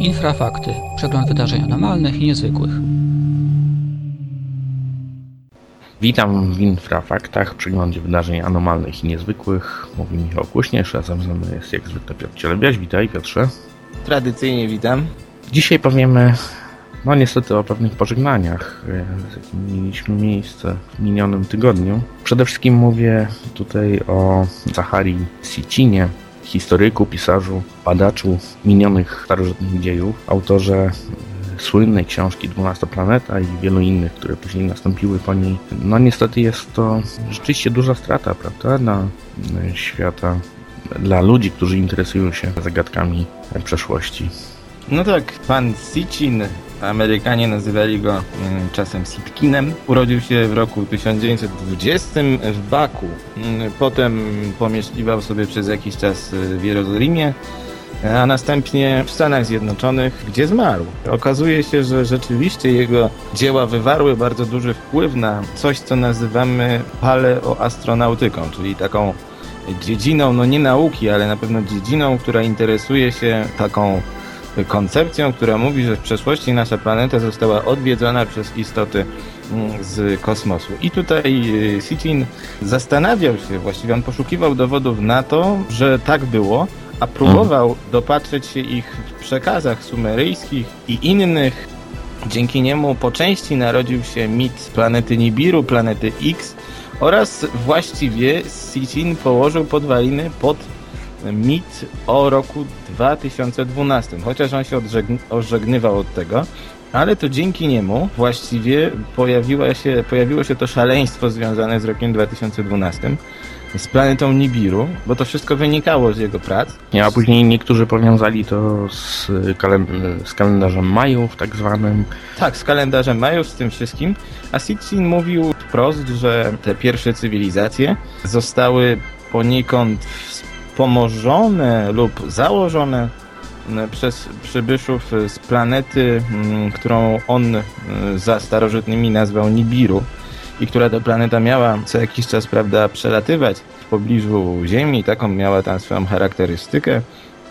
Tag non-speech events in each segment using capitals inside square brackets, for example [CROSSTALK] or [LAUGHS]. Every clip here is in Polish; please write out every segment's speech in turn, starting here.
Infrafakty. Przegląd wydarzeń anormalnych i niezwykłych. Witam w Infrafaktach, przeglądzie wydarzeń anormalnych i niezwykłych. Mówi Michał Kuśnierz, razem ze mną jest jak zwykle Piotr Cielebiaś. Witaj Piotrze. Tradycyjnie witam. Dzisiaj powiemy, no niestety o pewnych pożegnaniach, e, z jakimi mieliśmy miejsce w minionym tygodniu. Przede wszystkim mówię tutaj o Zachari Sicinie, historyku, pisarzu, badaczu minionych starożytnych dziejów, autorze e, słynnej książki 12 Planeta i wielu innych, które później nastąpiły po niej. No niestety jest to rzeczywiście duża strata, prawda, dla e, świata, dla ludzi, którzy interesują się zagadkami przeszłości. No tak, pan Sitchin, Amerykanie nazywali go mm, czasem Sitkinem, urodził się w roku 1920 w Baku. Mm, Potem pomieszkiwał sobie przez jakiś czas y, w Jerozolimie, a następnie w Stanach Zjednoczonych, gdzie zmarł. Okazuje się, że rzeczywiście jego dzieła wywarły bardzo duży wpływ na coś, co nazywamy paleoastronautyką, czyli taką dziedziną, no nie nauki, ale na pewno dziedziną, która interesuje się taką koncepcją, która mówi, że w przeszłości nasza planeta została odwiedzona przez istoty mm, z kosmosu. I tutaj y, Sitchin zastanawiał się, właściwie on poszukiwał dowodów na to, że tak było, a próbował dopatrzeć się ich w przekazach sumeryjskich i innych. Dzięki niemu po części narodził się mit planety Nibiru, planety X oraz właściwie Sitchin położył podwaliny pod mit o roku 2012, chociaż on się odżegn- odżegnywał od tego, ale to dzięki niemu właściwie pojawiło się, pojawiło się to szaleństwo związane z rokiem 2012, z planetą Nibiru, bo to wszystko wynikało z jego prac. A później niektórzy powiązali to z, kalend- z kalendarzem Majów, tak zwanym. Tak, z kalendarzem Majów, z tym wszystkim. A Sitchin mówił wprost, że te pierwsze cywilizacje zostały poniekąd wspomożone lub założone przez przybyszów z planety, mm, którą on y, za starożytnymi nazwał Nibiru i która to planeta miała co jakiś czas, prawda, przelatywać w pobliżu Ziemi, taką miała tam swoją charakterystykę.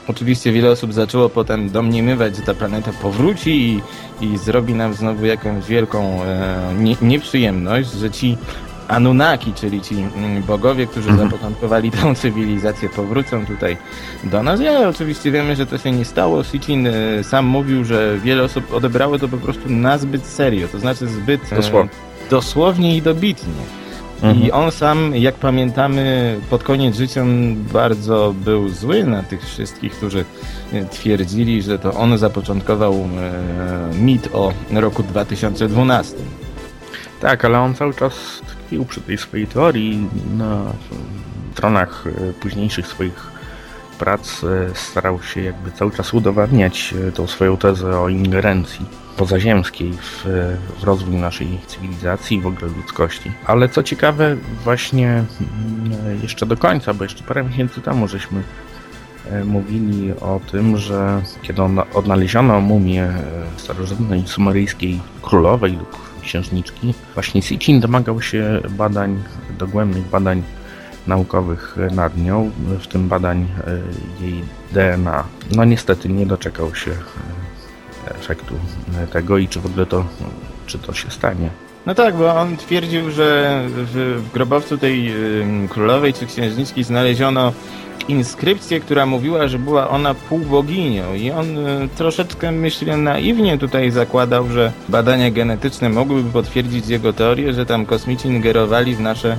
Oczywiście wiele osób zaczęło potem domniemywać, że ta planeta powróci i, i zrobi nam znowu jakąś wielką e, nie, nieprzyjemność, że ci Anunnaki, czyli ci mm, bogowie, którzy Mhm. zapoczątkowali [LAUGHS] tą cywilizację, powrócą tutaj do nas. Ja oczywiście wiemy, że to się nie stało. Sitchin e, sam mówił, że wiele osób odebrało to po prostu na zbyt serio, to znaczy zbyt e, Dosłownie. dosłownie i dobitnie. I Mhm. on sam, jak pamiętamy, pod koniec życia bardzo był zły na tych wszystkich, którzy e, twierdzili, że to on zapoczątkował mit o roku 2012. Tak, ale on cały czas tkwił przy tej swojej teorii. Na stronach e, późniejszych swoich prac e, starał się jakby cały czas udowadniać e, tą swoją tezę o ingerencji pozaziemskiej w, w rozwój naszej cywilizacji i w ogóle ludzkości. Ale co ciekawe, właśnie mm, jeszcze do końca, bo jeszcze parę miesięcy temu żeśmy mówili o tym, że kiedy odnaleziono mumię starożytnej sumeryjskiej królowej lub księżniczki, właśnie Sitchin domagał się badań, dogłębnych badań naukowych nad nią, w tym badań e, jej DNA. No niestety nie doczekał się e, efektu e, tego i czy w ogóle to, czy to się stanie. No tak, bo on twierdził, że w, grobowcu tej królowej czy księżniczki znaleziono inskrypcję, która mówiła, że była ona półboginią i on y, troszeczkę, myślę, naiwnie tutaj zakładał, że badania genetyczne mogłyby potwierdzić jego teorię, że tam kosmici ingerowali w nasze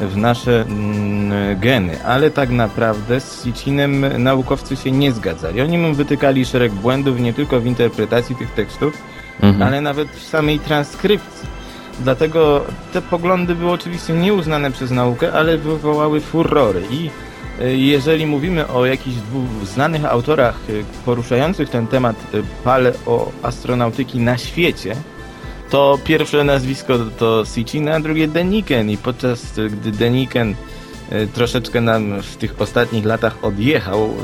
w nasze mm, geny, ale tak naprawdę z Sitchinem naukowcy się nie zgadzali. Oni mu wytykali szereg błędów nie tylko w interpretacji tych tekstów, Mhm. ale nawet w samej transkrypcji. Dlatego te poglądy były oczywiście nieuznane przez naukę, ale wywołały furory. I jeżeli mówimy o jakichś dwóch znanych autorach y, poruszających ten temat y, paleoastronautyki na świecie, to pierwsze nazwisko to Sitchin, a drugie Deniken. I podczas y, gdy Deniken troszeczkę nam w tych ostatnich latach odjechał,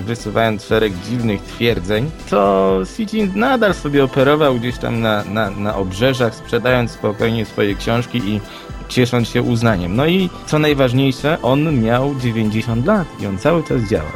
wysuwając szereg dziwnych twierdzeń, to Sitchin nadal sobie operował gdzieś tam na, na, na obrzeżach, sprzedając spokojnie swoje książki i ciesząc się uznaniem. No i co najważniejsze, on miał 90 lat i on cały czas działał.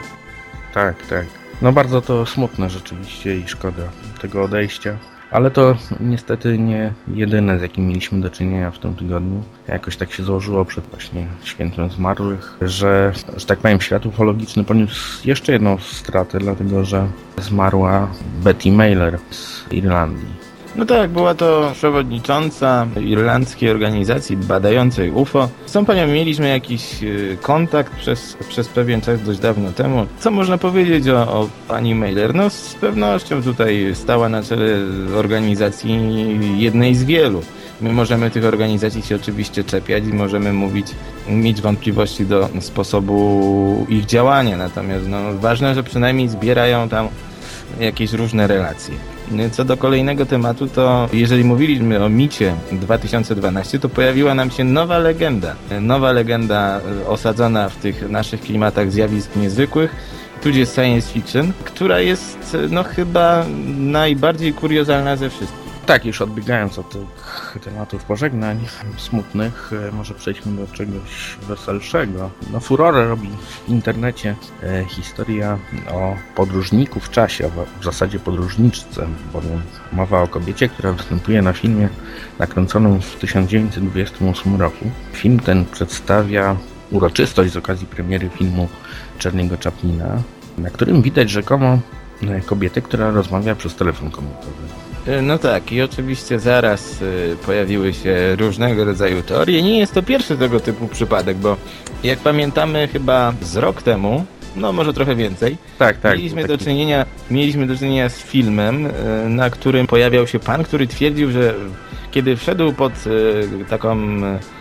Tak, tak. No bardzo to smutne rzeczywiście i szkoda tego odejścia. Ale to niestety nie jedyne, z jakim mieliśmy do czynienia w tym tygodniu. Jakoś tak się złożyło przed właśnie świętem zmarłych, że, że tak powiem, świat ufologiczny poniósł jeszcze jedną stratę, dlatego że zmarła Betty Mailer z Irlandii. No tak, była to przewodnicząca irlandzkiej organizacji badającej UFO. Z tą panią mieliśmy jakiś y, kontakt przez, przez pewien czas dość dawno temu. Co można powiedzieć o, o pani Mailer? No z pewnością tutaj stała na czele organizacji jednej z wielu. My możemy tych organizacji się oczywiście czepiać i możemy mówić, mieć wątpliwości do sposobu ich działania, natomiast no, ważne, że przynajmniej zbierają tam jakieś różne relacje. Co do kolejnego tematu, to jeżeli mówiliśmy o micie 2012, to pojawiła nam się nowa legenda. Nowa legenda e, osadzona w tych naszych klimatach zjawisk niezwykłych, tudzież science fiction, która jest no chyba najbardziej kuriozalna ze wszystkich. Tak, już odbiegając od tych tematów pożegnań smutnych, e, może przejdźmy do czegoś weselszego. No furorę robi w internecie e, historia o podróżniku w czasie, w zasadzie podróżniczce, bowiem mowa o kobiecie, która występuje na filmie nakręconym w 1928 roku. Film ten przedstawia uroczystość z okazji premiery filmu Czerniego Chaplina, na którym widać rzekomo e, kobietę, która rozmawia przez telefon komórkowy. E, no tak, i oczywiście zaraz y, pojawiły się różnego rodzaju teorie. Nie jest to pierwszy tego typu przypadek, bo jak pamiętamy chyba z rok temu, no może trochę więcej, tak, tak, mieliśmy, do czynienia, mieliśmy do czynienia z filmem, y, na którym pojawiał się pan, który twierdził, że kiedy wszedł pod taką E,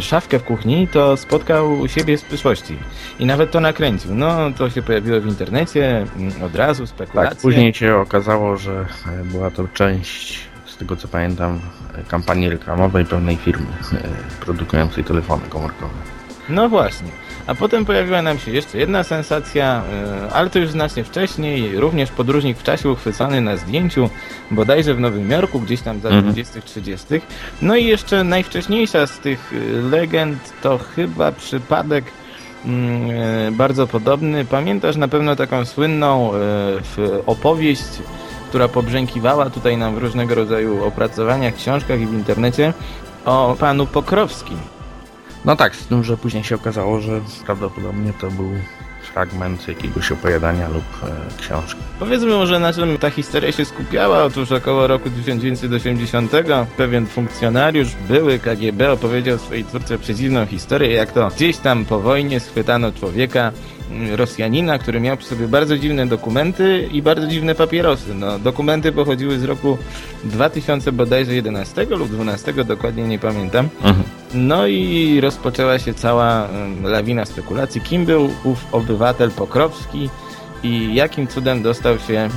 szafkę w kuchni, to spotkał siebie z przyszłości. I nawet to nakręcił. No, to się pojawiło w internecie, mm, od razu spekulacje. Tak, później się okazało, że e, była to część, z tego co pamiętam, e, kampanii reklamowej pewnej firmy produkującej telefony komórkowe. No właśnie. A potem pojawiła nam się jeszcze jedna sensacja, e, ale to już znacznie wcześniej, również podróżnik w czasie uchwycony na zdjęciu, bodajże w Nowym Jorku, gdzieś tam za mhm. 20-30. No i jeszcze najwcześniejsza z tych e, legend to chyba przypadek mm, e, bardzo podobny. Pamiętasz na pewno taką słynną opowieść, która pobrzękiwała tutaj nam w różnego rodzaju opracowaniach, książkach i w internecie o panu Pokrowskim. No tak, z tym, że później się okazało, że prawdopodobnie to był fragment jakiegoś opowiadania lub e, książki. Powiedzmy może na czym ta historia się skupiała. Otóż około roku 1980 pewien funkcjonariusz, były KGB, opowiedział swojej twórce przedziwną historię, jak to gdzieś tam po wojnie schwytano człowieka, Rosjanina, który miał przy sobie bardzo dziwne dokumenty i bardzo dziwne papierosy. No, dokumenty pochodziły z roku 2000 bodajże 11 lub 12, dokładnie nie pamiętam. Mhm. No i rozpoczęła się cała lawina spekulacji, kim był ów obywatel Pokrowski i jakim cudem dostał się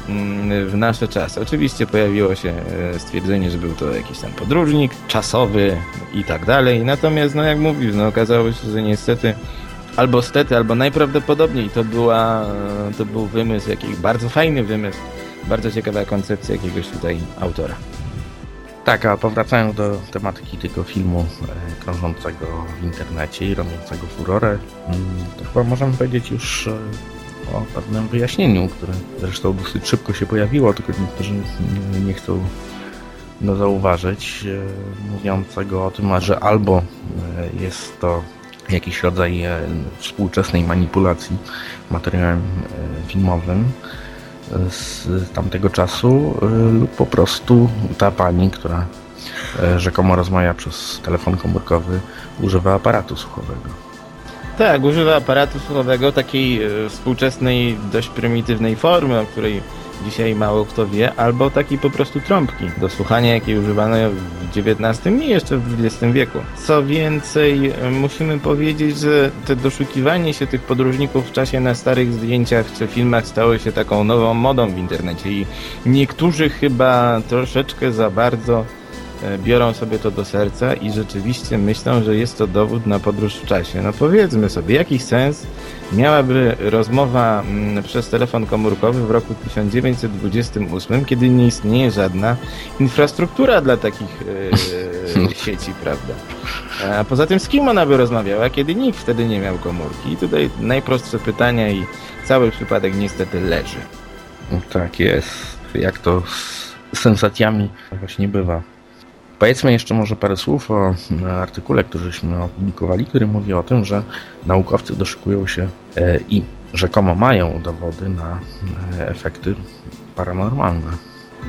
w nasze czasy. Oczywiście pojawiło się e, stwierdzenie, że był to jakiś tam podróżnik, czasowy i tak dalej. Natomiast, no jak mówił, no okazało się, że niestety albo stety, albo najprawdopodobniej to, była, to był wymysł, jakiś bardzo fajny wymysł, bardzo ciekawa koncepcja jakiegoś tutaj autora. Tak, a powracając do tematyki tego filmu e, krążącego w internecie i robiącego furorę, mm, to chyba możemy powiedzieć już e, o pewnym wyjaśnieniu, które zresztą dosyć szybko się pojawiło, tylko niektórzy nie chcą go zauważyć, e, mówiącego o tym, że albo jest to jakiś rodzaj współczesnej manipulacji materiałem filmowym z tamtego czasu lub po prostu ta pani, która rzekomo rozmawia przez telefon komórkowy, używa aparatu słuchowego. Tak, używa aparatu słuchowego takiej współczesnej, dość prymitywnej formy, o której dzisiaj mało kto wie, albo takiej po prostu trąbki do słuchania, jakiej używano w XIX i jeszcze w XX wieku. Co więcej, musimy powiedzieć, że te doszukiwanie się tych podróżników w czasie na starych zdjęciach czy filmach stało się taką nową modą w internecie i niektórzy chyba troszeczkę za bardzo e, biorą sobie to do serca i rzeczywiście myślą, że jest to dowód na podróż w czasie. No powiedzmy sobie, jaki sens miałaby rozmowa mm, przez telefon komórkowy w roku 1928, kiedy nie istnieje żadna infrastruktura dla takich e, [LAUGHS] sieci, prawda? A poza tym z kim ona by rozmawiała, kiedy nikt wtedy nie miał komórki? I tutaj najprostsze pytania i cały przypadek niestety leży. Tak jest. Jak to z sensacjami właśnie bywa. Powiedzmy jeszcze może parę słów o artykule, któryśmy opublikowali, który mówi o tym, że naukowcy doszukują się i rzekomo mają dowody na e, efekty paranormalne.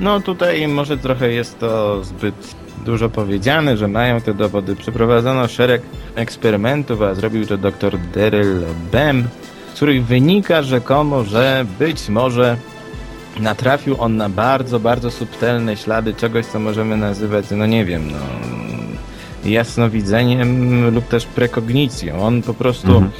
No tutaj może trochę jest to zbyt dużo powiedziane, że mają te dowody. Przeprowadzono szereg eksperymentów, a zrobił to dr Daryl Bem, z których wynika rzekomo, że być może natrafił on na bardzo, bardzo subtelne ślady czegoś, co możemy nazywać, no nie wiem, no jasnowidzeniem lub też prekognicją. On po prostu mhm.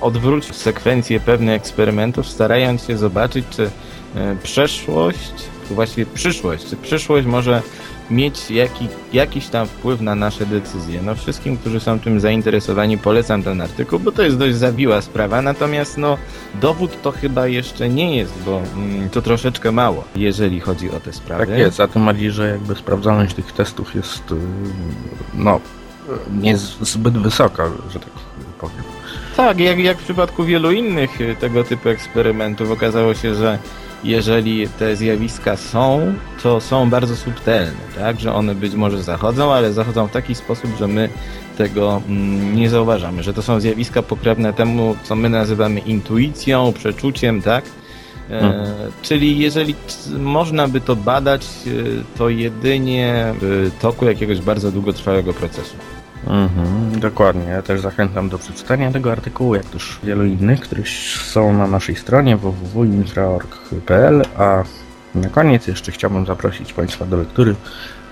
Odwrócił sekwencję pewnych eksperymentów, starając się zobaczyć, czy e, przeszłość, właściwie przyszłość, czy przyszłość może mieć jaki, jakiś tam wpływ na nasze decyzje. No wszystkim, którzy są tym zainteresowani, polecam ten artykuł, bo to jest dość zawiła sprawa, natomiast no dowód to chyba jeszcze nie jest, bo mm, to troszeczkę mało, jeżeli chodzi o te sprawy. Tak jest, a tym bardziej, że jakby sprawdzalność tych testów jest y, no nie zbyt wysoka, że tak powiem. Tak, jak, jak w przypadku wielu innych y, tego typu eksperymentów okazało się, że jeżeli te zjawiska są, to są bardzo subtelne, tak? Że one być może zachodzą, ale zachodzą w taki sposób, że my tego mm, nie zauważamy, że to są zjawiska pokrewne temu, co my nazywamy intuicją, przeczuciem, tak? E, hmm. Czyli jeżeli można by to badać, e, to jedynie w toku jakiegoś bardzo długotrwałego procesu. Mhm, dokładnie. Ja też zachęcam do przeczytania tego artykułu, jak też wielu innych, które są na naszej stronie www.infra.org.pl, a na koniec jeszcze chciałbym zaprosić Państwa do lektury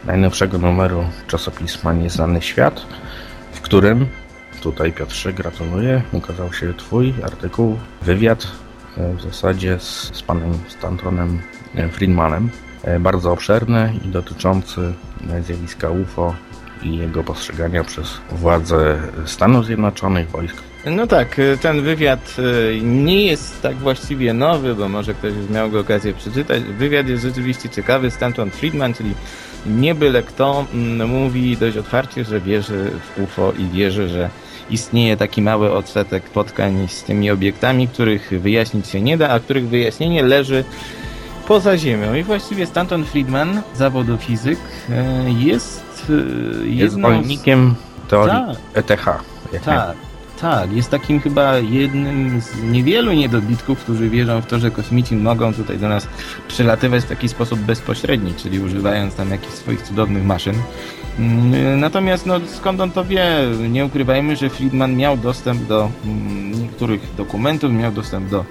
najnowszego numeru czasopisma Nieznany Świat, w którym, tutaj Piotrze gratuluję, ukazał się Twój artykuł, wywiad e, w zasadzie z, z panem Stantonem Friedmanem, e, bardzo obszerny i dotyczący zjawiska UFO i jego postrzegania przez władze Stanów Zjednoczonych, wojsk. No tak, ten wywiad y, nie jest tak właściwie nowy, bo może ktoś już miał go okazję przeczytać. Wywiad jest rzeczywiście ciekawy. Stanton Friedman, czyli nie byle kto, mm, mówi dość otwarcie, że wierzy w UFO i wierzy, że istnieje taki mały odsetek spotkań z tymi obiektami, których wyjaśnić się nie da, a których wyjaśnienie leży poza Ziemią. I właściwie Stanton Friedman, zawodu fizyk, y, jest Y, jest zwolennikiem teorii tak, ETH. Tak, tak. Jest takim chyba jednym z niewielu niedobitków, którzy wierzą w to, że kosmici mogą tutaj do nas przylatywać w taki sposób bezpośredni, czyli używając tam jakichś swoich cudownych maszyn. Mm, natomiast no, skąd on to wie? Nie ukrywajmy, że Friedman miał dostęp do mm, niektórych dokumentów, miał dostęp do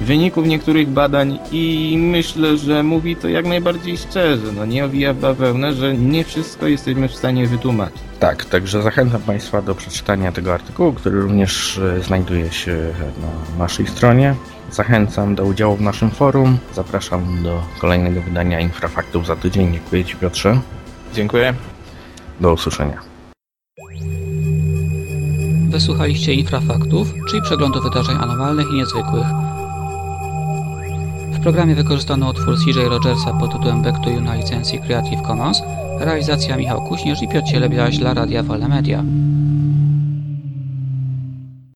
wyników niektórych badań i myślę, że mówi to jak najbardziej szczerze, no nie owija bawełnę, że nie wszystko jesteśmy w stanie wytłumaczyć. Tak, także zachęcam Państwa do przeczytania tego artykułu, który również e, znajduje się na naszej stronie. Zachęcam do udziału w naszym forum. Zapraszam do kolejnego wydania Infrafaktów za tydzień. Dziękuję Ci Piotrze. Dziękuję. Do usłyszenia. Wysłuchaliście Infrafaktów, czyli przeglądu wydarzeń anormalnych i niezwykłych programie wykorzystano utwór CJ Rogersa pod tytułem Back to You na licencji Creative Commons, realizacja Michał Kuśnierz i Piotr Cielebiaś dla Radia Wolne Media.